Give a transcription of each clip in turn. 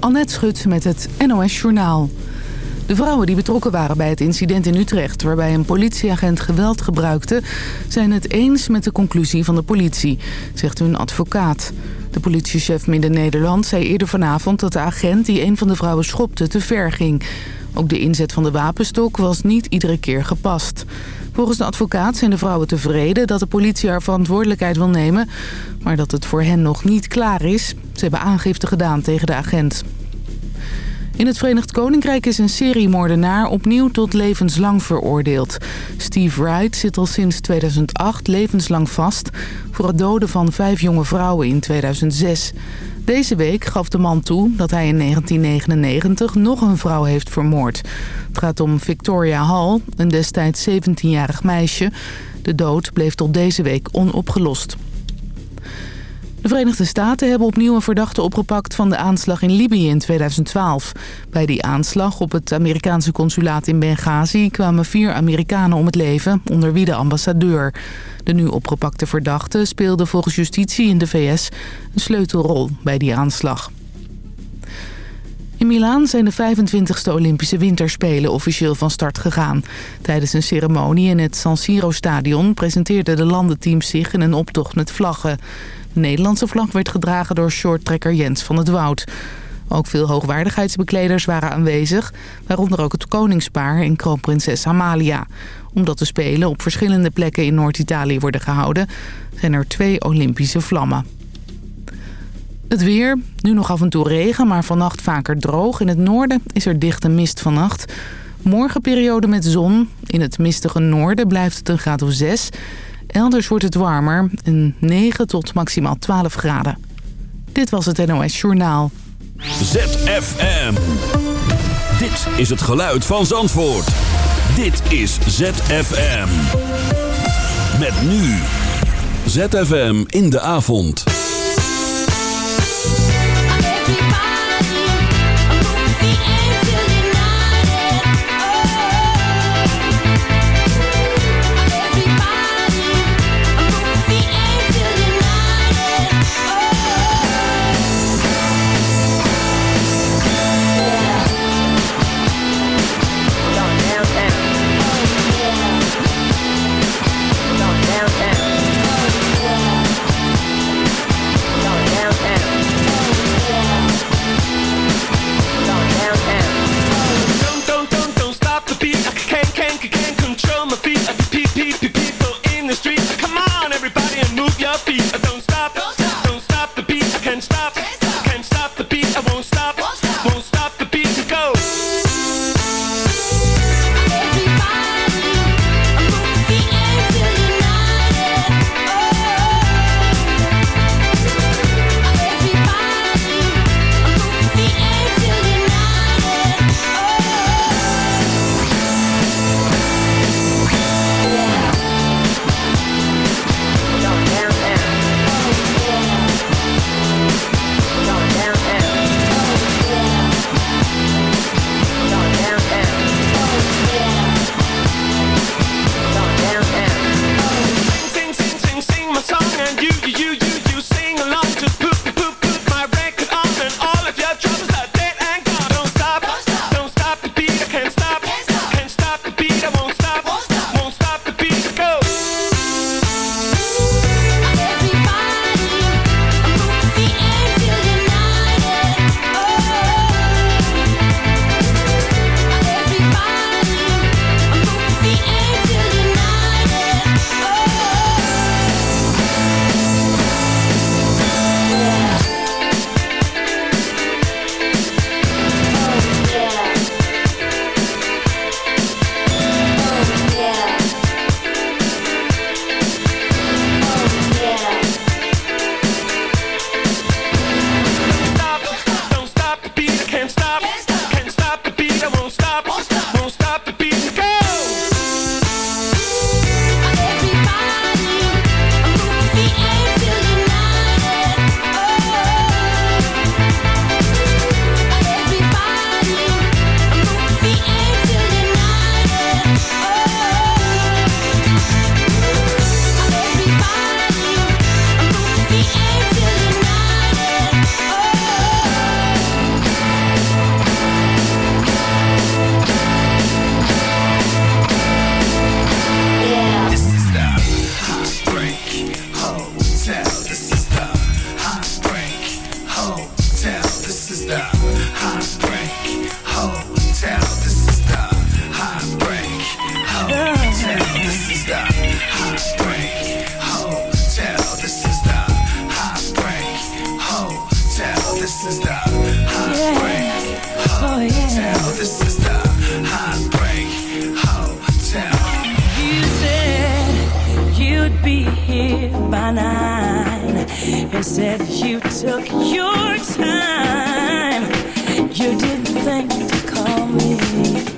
Annette Schut met het NOS Journaal. De vrouwen die betrokken waren bij het incident in Utrecht... waarbij een politieagent geweld gebruikte... zijn het eens met de conclusie van de politie, zegt hun advocaat. De politiechef Midden-Nederland zei eerder vanavond... dat de agent die een van de vrouwen schopte te ver ging. Ook de inzet van de wapenstok was niet iedere keer gepast. Volgens de advocaat zijn de vrouwen tevreden dat de politie haar verantwoordelijkheid wil nemen... maar dat het voor hen nog niet klaar is. Ze hebben aangifte gedaan tegen de agent. In het Verenigd Koninkrijk is een seriemoordenaar opnieuw tot levenslang veroordeeld. Steve Wright zit al sinds 2008 levenslang vast... voor het doden van vijf jonge vrouwen in 2006. Deze week gaf de man toe dat hij in 1999 nog een vrouw heeft vermoord. Het gaat om Victoria Hall, een destijds 17-jarig meisje. De dood bleef tot deze week onopgelost. De Verenigde Staten hebben opnieuw een verdachte opgepakt van de aanslag in Libië in 2012. Bij die aanslag op het Amerikaanse consulaat in Benghazi kwamen vier Amerikanen om het leven, onder wie de ambassadeur. De nu opgepakte verdachte speelde volgens justitie in de VS een sleutelrol bij die aanslag. In Milaan zijn de 25e Olympische Winterspelen officieel van start gegaan. Tijdens een ceremonie in het San Siro-stadion presenteerden de landenteams zich in een optocht met vlaggen. De Nederlandse vlag werd gedragen door shorttrekker Jens van het Woud. Ook veel hoogwaardigheidsbekleders waren aanwezig, waaronder ook het koningspaar en kroonprinses Amalia. Omdat de Spelen op verschillende plekken in Noord-Italië worden gehouden, zijn er twee Olympische vlammen. Het weer, nu nog af en toe regen, maar vannacht vaker droog. In het noorden is er dichte mist vannacht. Morgen periode met zon. In het mistige noorden blijft het een graad of 6. Elders wordt het warmer, een 9 tot maximaal 12 graden. Dit was het NOS Journaal. ZFM. Dit is het geluid van Zandvoort. Dit is ZFM. Met nu. ZFM in de avond. here by nine and said you took your time. You didn't think to call me.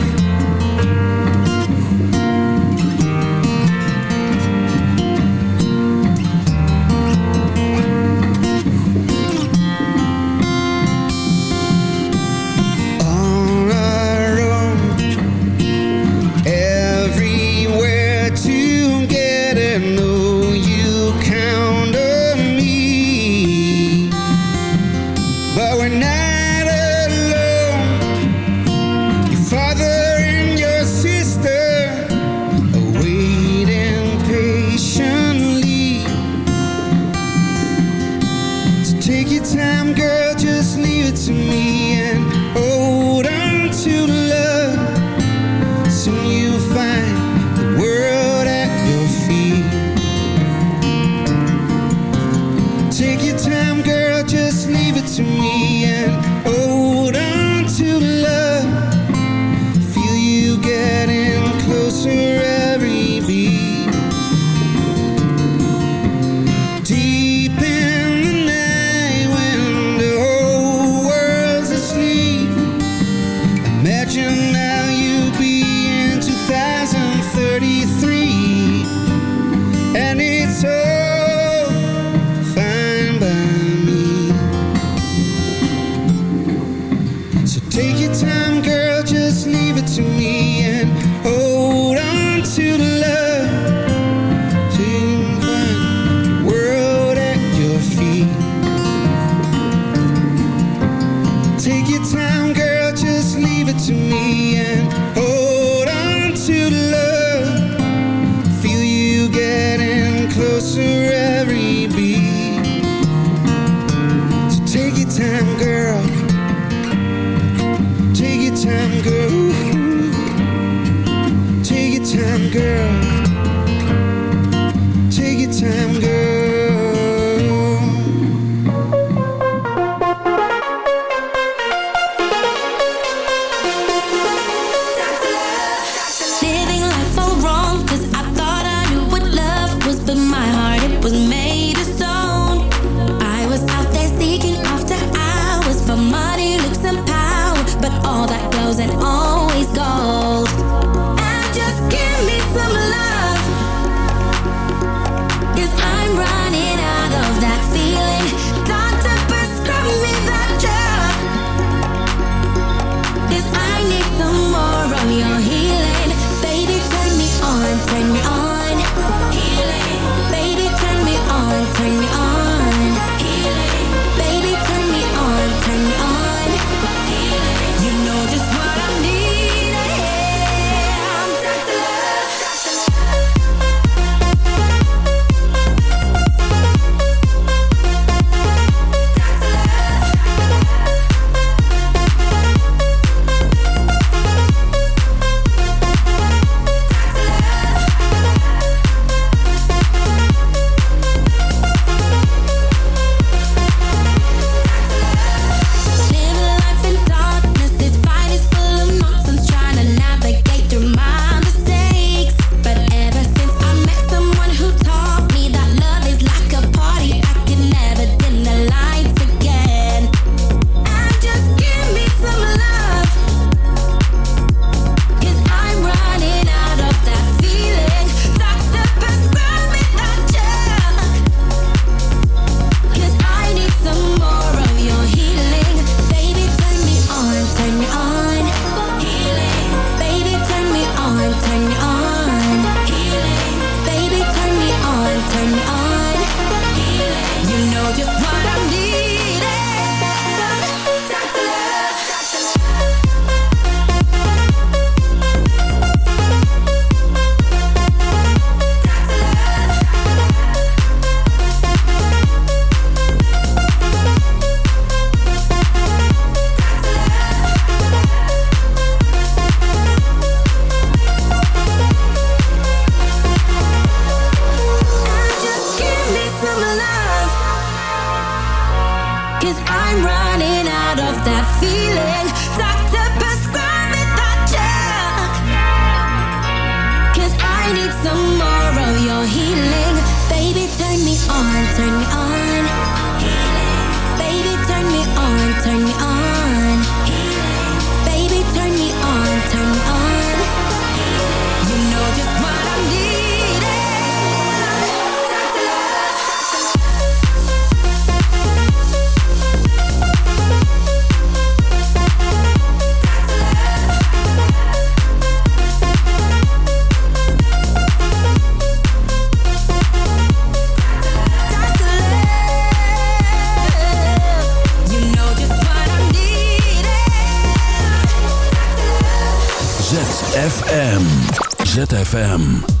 ZFM.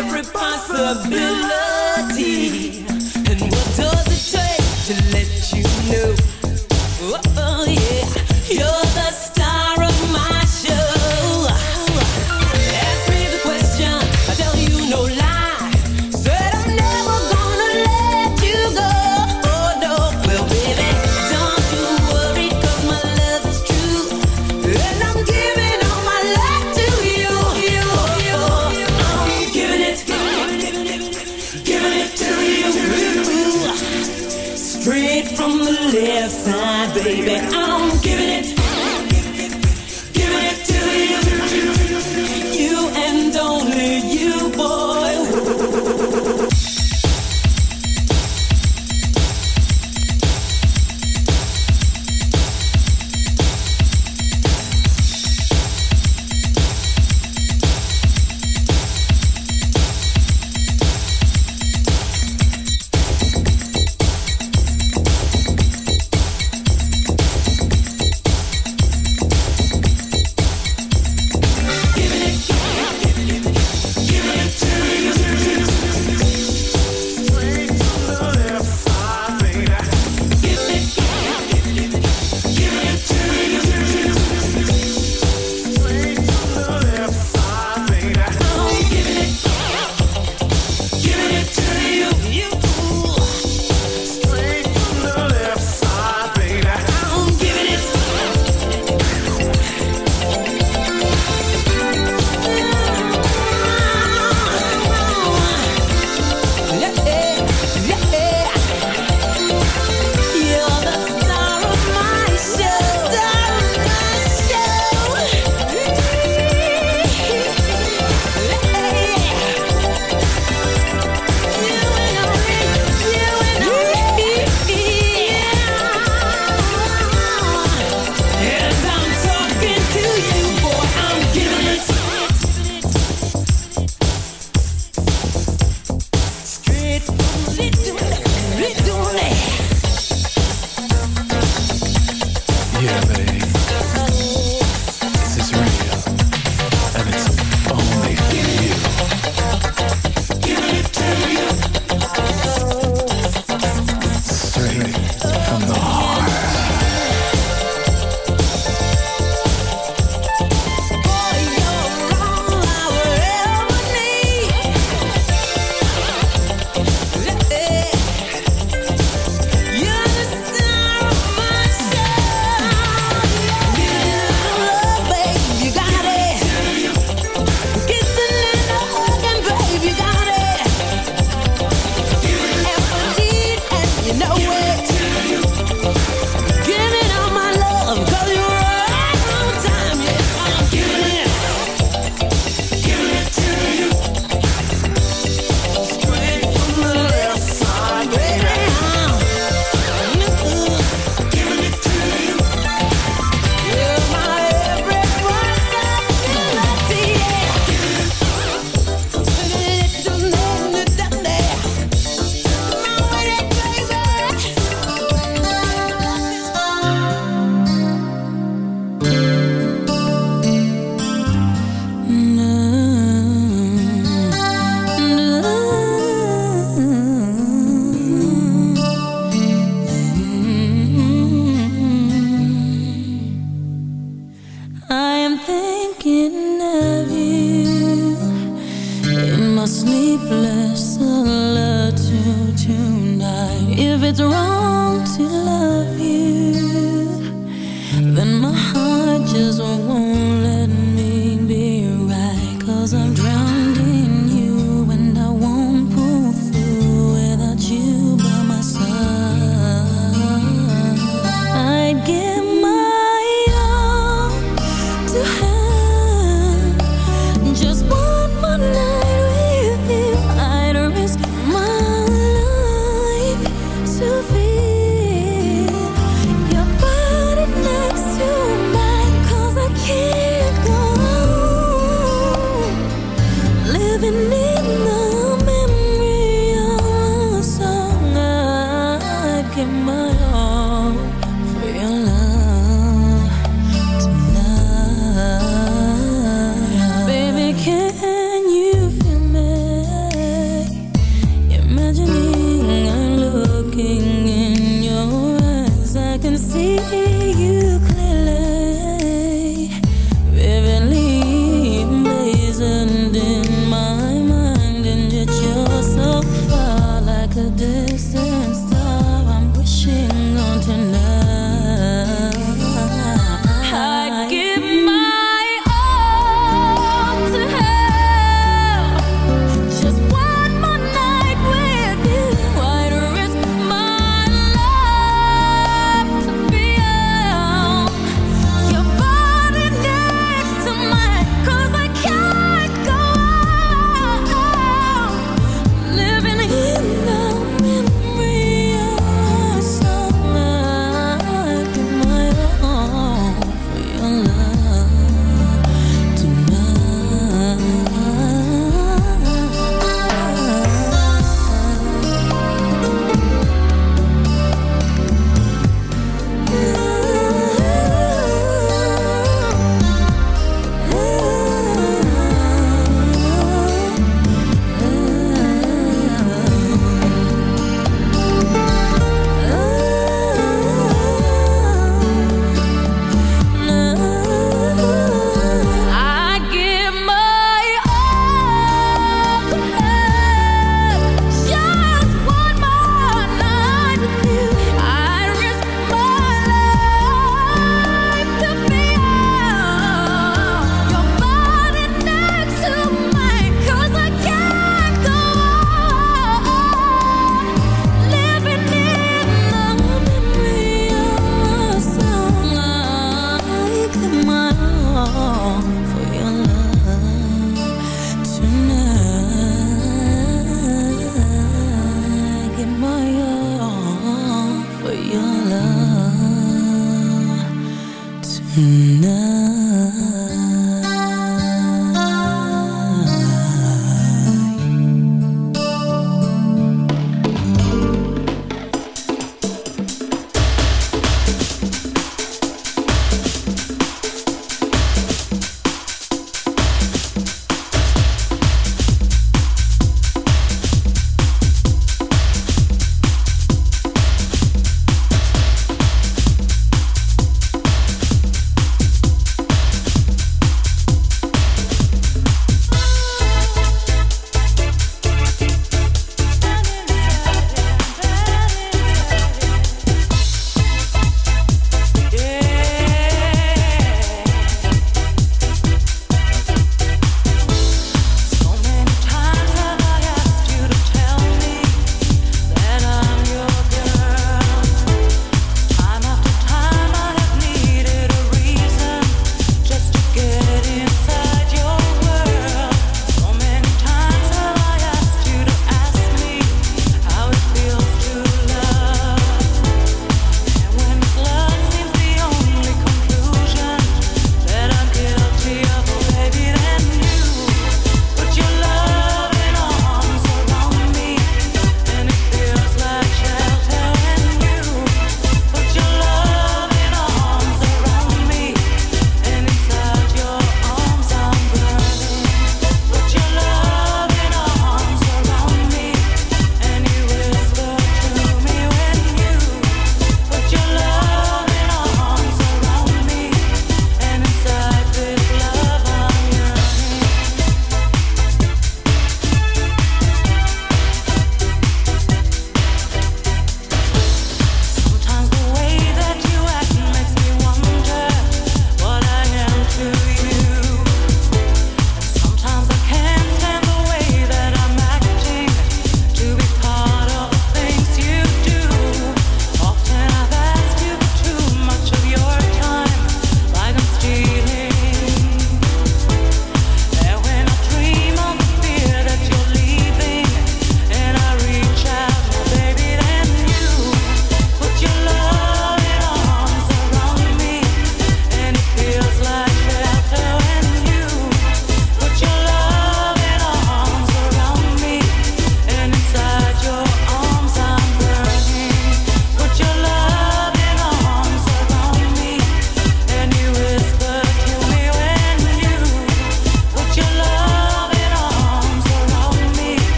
every possibility. And what does it take to let you know?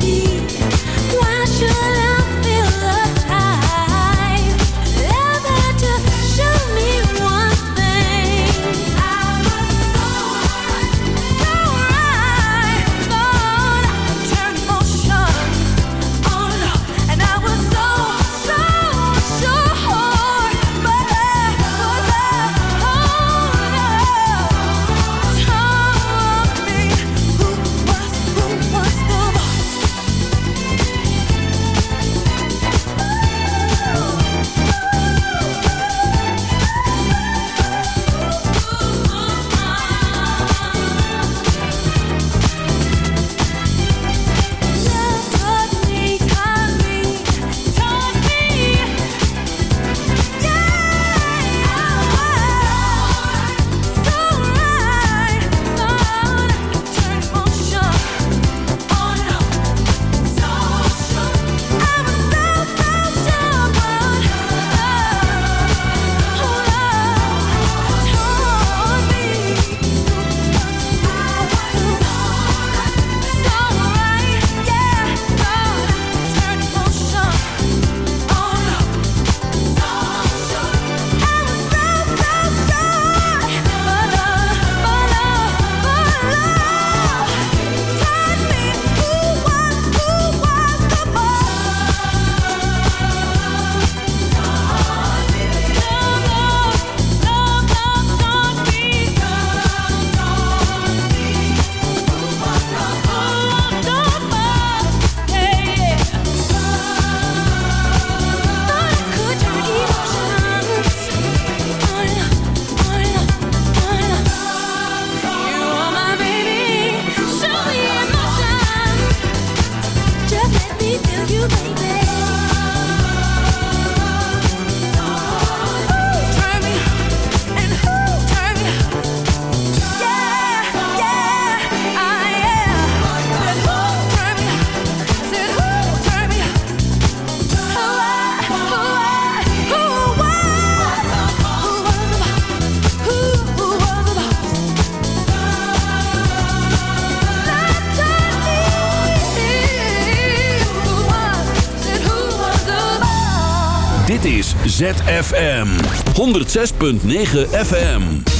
need Fm 106.9 FM